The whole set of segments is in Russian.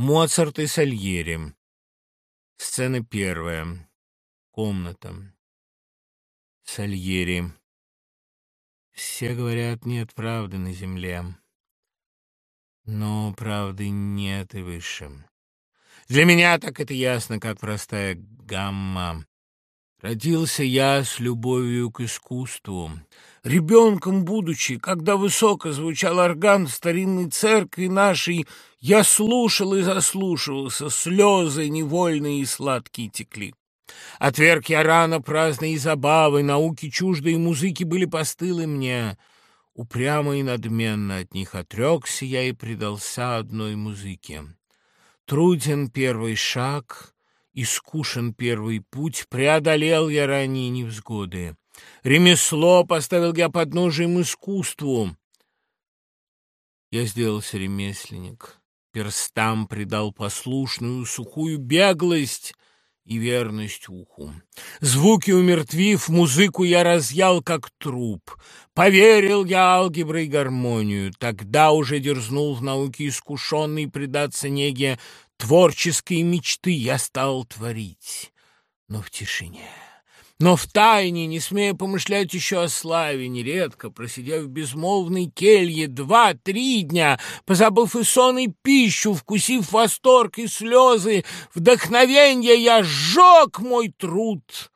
Моцарт и Сальери. Сцена первая. Комната. Сальери. Все говорят, нет правды на земле. Но правды нет и выше. Для меня так это ясно, как простая гамма. Родился я с любовью к искусству. Ребенком будучи, когда высоко звучал орган в старинной церкви нашей, я слушал и заслушивался, слезы невольные и сладкие текли. Отверг я рано праздные забавы, науки чуждые музыки были постылы мне. Упрямо и надменно от них отрекся я и предался одной музыке. Труден первый шаг, искушен первый путь, преодолел я ранние невзгоды. Ремесло поставил я под ножем искусству. Я сделался ремесленник, перстам придал послушную сухую беглость — и верность уху. Звуки умертвив, музыку я разъял, как труп. Поверил я алгеброй гармонию. Тогда уже дерзнул в науке искушенный предаться неге творческой мечты. Я стал творить, но в тишине. Но в тайне, не смея помышлять еще о славе, нередко, просидев в безмолвной келье два-три дня, позабыв и сон, и пищу, вкусив восторг и слезы, вдохновенье, я сжег мой труд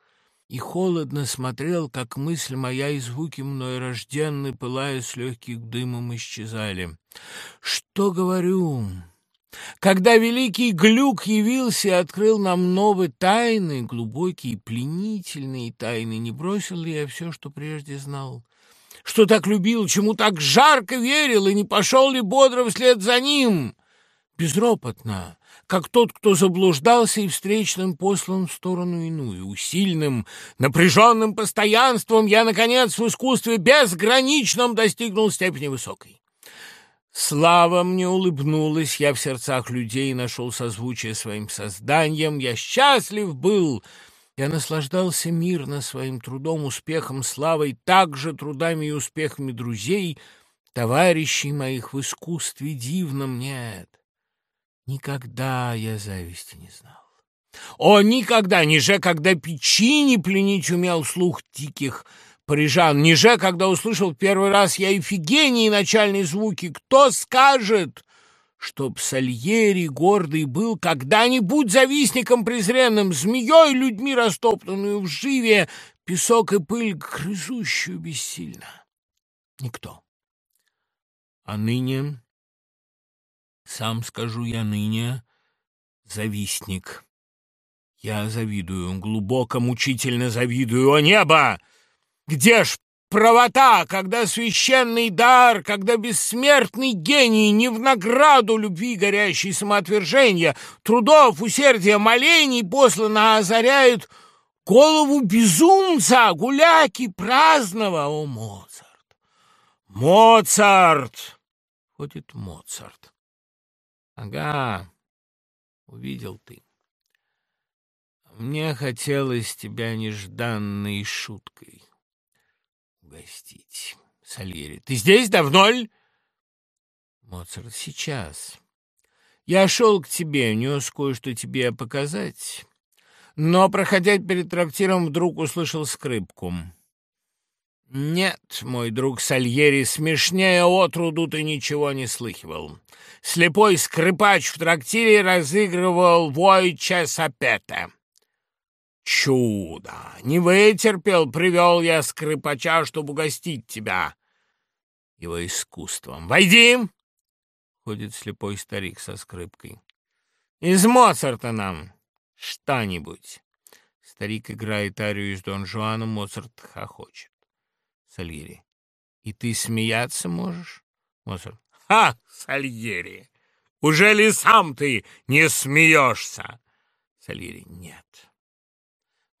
и холодно смотрел, как мысль моя и звуки мной рожденны, пылая с легких дымом, исчезали. Что говорю? Когда великий Глюк явился и открыл нам новые тайны, глубокие, пленительные тайны, не бросил ли я все, что прежде знал? Что так любил, чему так жарко верил, и не пошел ли бодро вслед за ним? Безропотно, как тот, кто заблуждался и встречным послан в сторону иную, усильным, напряженным постоянством я, наконец, в искусстве безграничном достигнул степени высокой. Слава мне улыбнулась, я в сердцах людей нашел созвучие своим созданием, я счастлив был, я наслаждался мирно своим трудом, успехом, славой, также трудами и успехами друзей, товарищей моих в искусстве дивном нет. Никогда я зависти не знал. О, никогда, ниже, когда печи не пленить умел слух диких, Парижан, ниже, когда услышал первый раз я Ифигении начальные звуки, кто скажет, чтоб Сальери гордый был когда-нибудь завистником презренным, змеей людьми растоптанную в живе, песок и пыль грызущую бессильно? Никто. А ныне, сам скажу я ныне, завистник. Я завидую, глубоко, мучительно завидую, о небо! Где ж правота, когда священный дар, когда бессмертный гений не в награду любви горящей самоотвержения, трудов, усердия, молений послано озаряют голову безумца, гуляки праздного, о, Моцарт! Моцарт! Ходит Моцарт. Ага, увидел ты. Мне хотелось тебя нежданной шуткой угостить. Сальери. Ты здесь давно ли? Моцарт. Сейчас. Я шел к тебе, нес кое-что тебе показать. Но, проходя перед трактиром, вдруг услышал скрипку. «Нет, мой друг Сальери, смешнее отруду ты ничего не слыхивал. Слепой скрипач в трактире разыгрывал Войча Сапета. Чудо! Не вытерпел, привел я скрипача, чтобы угостить тебя его искусством. Войди! Ходит слепой старик со скрипкой. Из Моцарта нам что-нибудь. Старик играет арию из Дон Жуана, Моцарт хохочет. Сальери. И ты смеяться можешь? Моцарт. Ха, Сальери! Уже ли сам ты не смеешься? Сальери. Нет.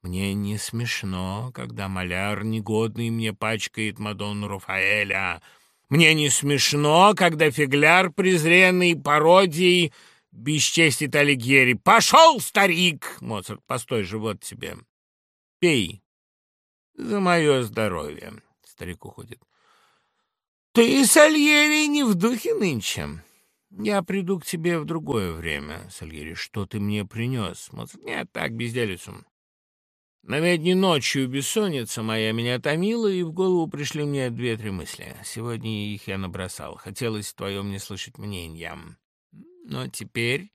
Мне не смешно, когда маляр негодный мне пачкает Мадонну Рафаэля. Мне не смешно, когда фигляр презренный пародией бесчестит Алигьери. «Пошел, старик!» Моцарт, постой, живот тебе. «Пей за мое здоровье!» Старик уходит. «Ты, Сальери, не в духе нынче. Я приду к тебе в другое время, Сальери. Что ты мне принес? Моцарт. Нет, так, безделицу. Наведни ночью бессонница моя меня томила, и в голову пришли мне две-три мысли. Сегодня их я набросал. Хотелось твое мне слышать мнение. Но теперь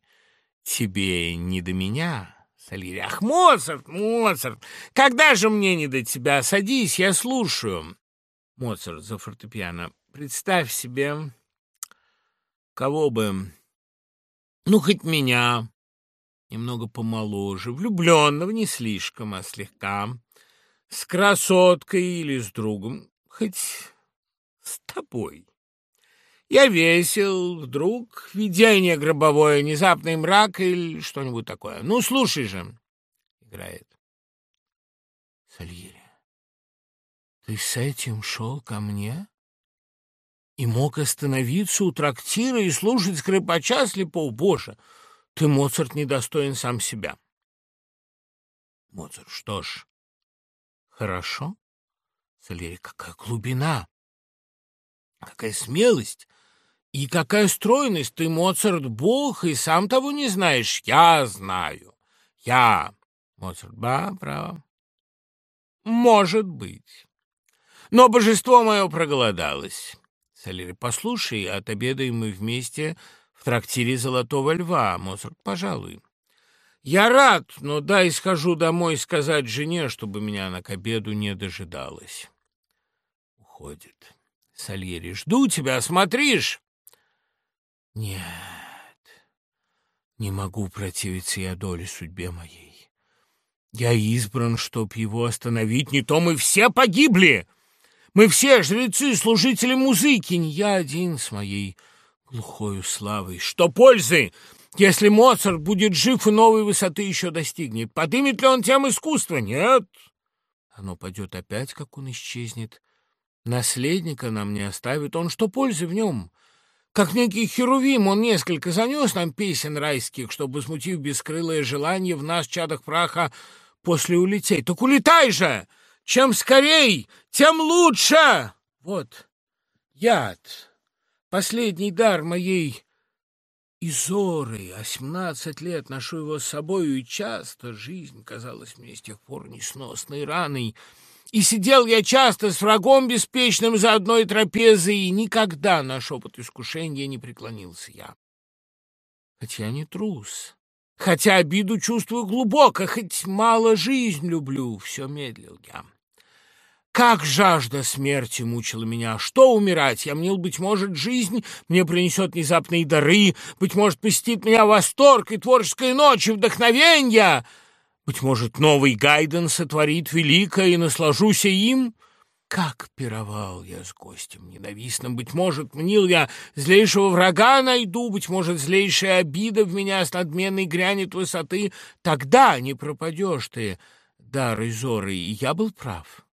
тебе не до меня, Сальери. Ах, Моцарт, Моцарт! Когда же мне не до тебя? Садись, я слушаю. Моцарт за фортепиано. Представь себе, кого бы... Ну, хоть меня, немного помоложе, влюбленного не слишком, а слегка, с красоткой или с другом, хоть с тобой. Я весел, вдруг видение гробовое, внезапный мрак или что-нибудь такое. Ну, слушай же. Играет. Сальери, ты с этим шел ко мне? И мог остановиться у трактира и слушать скрипача слепого? Боже, ты, Моцарт, недостоин сам себя. Моцарт, что ж, хорошо. Сальери, какая глубина, какая смелость! И какая стройность! Ты, Моцарт, бог, и сам того не знаешь. Я знаю. Я. Моцарт, ба, право. Может быть. Но божество мое проголодалось. Сальери, послушай, отобедаем мы вместе в трактире «Золотого льва». Моцарт, пожалуй. Я рад, но дай схожу домой сказать жене, чтобы меня она к обеду не дожидалась. Уходит. Сальери, жду тебя, смотришь? Нет, не могу противиться я доле судьбе моей. Я избран, чтоб его остановить, не то мы все погибли. Мы все жрецы, служители музыки, не я один с моей глухою славой. Что пользы, если Моцарт будет жив и новой высоты еще достигнет? Подымет ли он тем искусства? Нет. Оно пойдет опять, как он исчезнет. Наследника нам не оставит. Он что пользы в нем? — как некий херувим, он несколько занес нам песен райских, чтобы, смутив бескрылое желание в нас, чадах праха, после улететь. Так улетай же! Чем скорей, тем лучше! Вот яд, последний дар моей Изоры, семнадцать лет ношу его с собою, и часто жизнь казалась мне с тех пор несносной раной — и сидел я часто с врагом беспечным за одной трапезой, и никогда на шепот искушения не преклонился я. Хотя не трус, хотя обиду чувствую глубоко, хоть мало жизнь люблю, все медлил я. Как жажда смерти мучила меня! Что умирать? Я мнил, быть может, жизнь мне принесет внезапные дары, быть может, посетит меня восторг и творческая ночь, и вдохновенье. Быть может, новый Гайден сотворит великое, и наслажусь им? Как пировал я с гостем ненавистным! Быть может, мнил я, злейшего врага найду, быть может, злейшая обида в меня с надменной грянет высоты. Тогда не пропадешь ты, дарой зоры, и я был прав.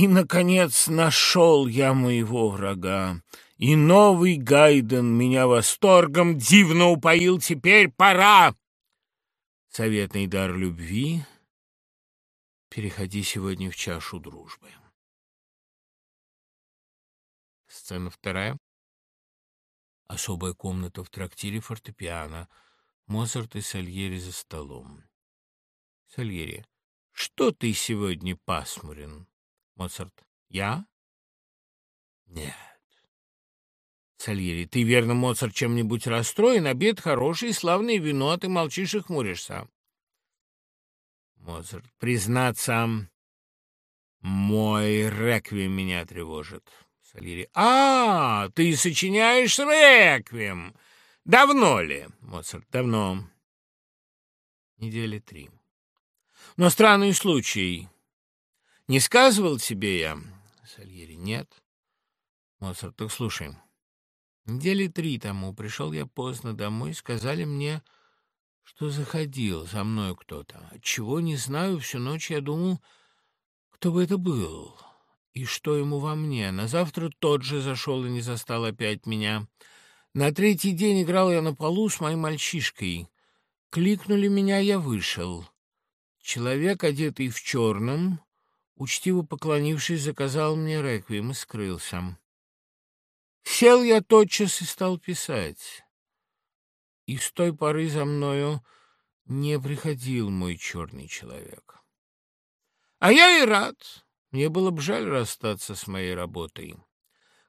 И, наконец, нашел я моего врага, и новый Гайден меня восторгом дивно упоил. Теперь пора! Советный дар любви. Переходи сегодня в чашу дружбы. Сцена вторая. Особая комната в трактире фортепиано. Моцарт и Сальери за столом. Сальери. Что ты сегодня пасмурен? Моцарт. Я? Нет. Сальери, ты, верно, Моцарт, чем-нибудь расстроен? Обед хороший, славное вино, а ты молчишь и хмуришься. Моцарт, признаться, мой реквием меня тревожит. Сальери, а, ты сочиняешь реквием. Давно ли? Моцарт, давно. Недели три. Но странный случай. Не сказывал тебе я? Сальери, нет. Моцарт, так слушай. Недели три тому пришел я поздно домой, сказали мне, что заходил за мной кто-то. Чего не знаю, всю ночь я думал, кто бы это был и что ему во мне. На завтра тот же зашел и не застал опять меня. На третий день играл я на полу с моим мальчишкой. Кликнули меня, я вышел. Человек, одетый в черном, учтиво поклонившись, заказал мне реквием и скрылся. Сел я тотчас и стал писать. И с той поры за мною не приходил мой черный человек. А я и рад. Мне было бы жаль расстаться с моей работой.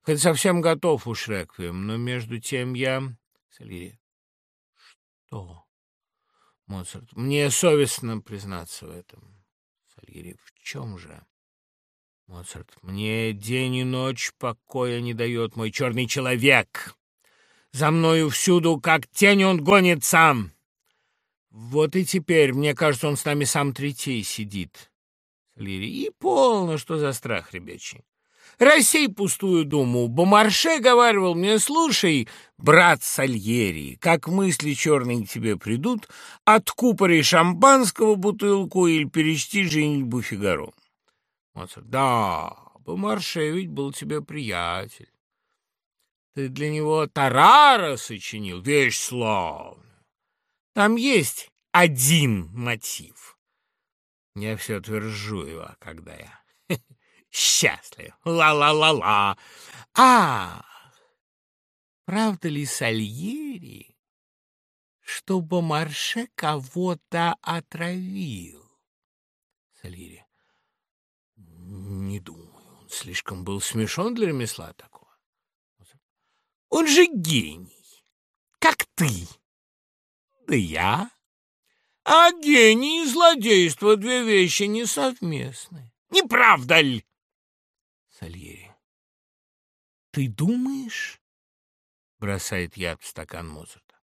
Хоть совсем готов уж реквием, но между тем я... Сальери. Что? Моцарт. Мне совестно признаться в этом. Сальери. В чем же? Моцарт. Мне день и ночь покоя не дает мой черный человек. За мною всюду, как тень, он гонит сам. Вот и теперь, мне кажется, он с нами сам третий сидит. Сальери. И полно, что за страх, ребячий. Рассей пустую думу. Бомарше говаривал мне, слушай, брат Сальери, как мысли черные к тебе придут, откупори шампанского бутылку или перечти женитьбу Фигаро. Моцарт. Да, Бомарше ведь был тебе приятель. Ты для него Тарара сочинил, вещь славная. Там есть один мотив. Я все твержу его, когда я счастлив. Ла-ла-ла-ла. А, правда ли Сальери, что Бомарше кого-то отравил? Сальери. Не думаю. Он слишком был смешон для ремесла такого. Он же гений, как ты. Да я. А гений и злодейство — две вещи несовместны. Не правда ли? Сальери. «Ты думаешь?» — бросает яд в стакан Моцарта.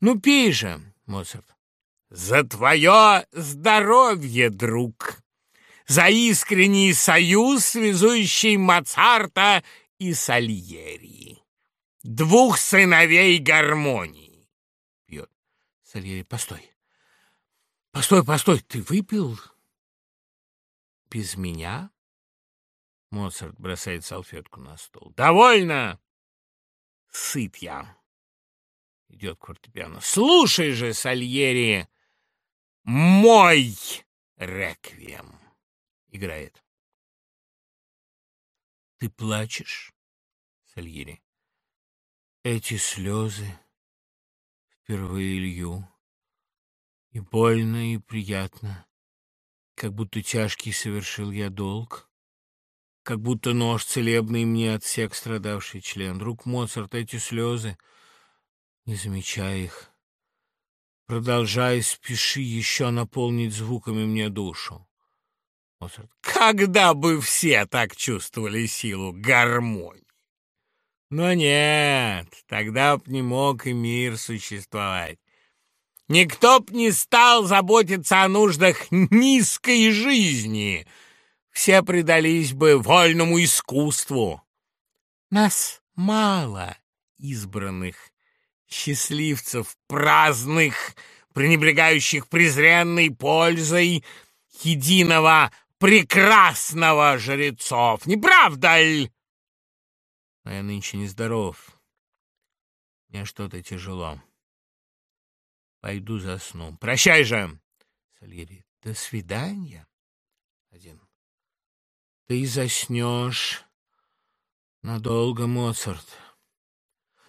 «Ну, пей же, Моцарт!» «За твое здоровье, друг! За искренний союз, связующий Моцарта и Сальери! Двух сыновей гармонии!» Пьет. Сальери, постой! Постой, постой, ты выпил без меня? Моцарт бросает салфетку на стол. «Довольно! Сыт я!» Идет фортепиано. «Слушай же, Сальери, мой реквием!» Играет. «Ты плачешь, Сальери?» Эти слезы впервые лью, и больно, и приятно, как будто тяжкий совершил я долг как будто нож целебный мне отсек страдавший член. Друг Моцарт, эти слезы, не замечая их, продолжай, спеши еще наполнить звуками мне душу. Моцарт, когда бы все так чувствовали силу гармонии? Но нет, тогда б не мог и мир существовать. Никто б не стал заботиться о нуждах низкой жизни — все предались бы вольному искусству. Нас мало избранных, счастливцев, праздных, пренебрегающих презренной пользой единого прекрасного жрецов. Не правда ли? Но я нынче нездоров. Мне что-то тяжело. Пойду засну. Прощай же, Сальери. До свидания. Один ты заснешь надолго, Моцарт.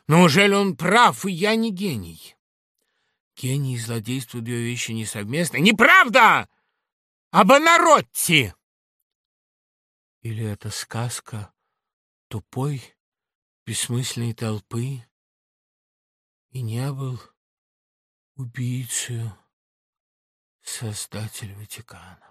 Неужели он прав, и я не гений? Гений и злодейство — две вещи несовместны. Неправда! Об Анаротти! Или это сказка тупой, бессмысленной толпы, и не был убийцей создатель Ватикана?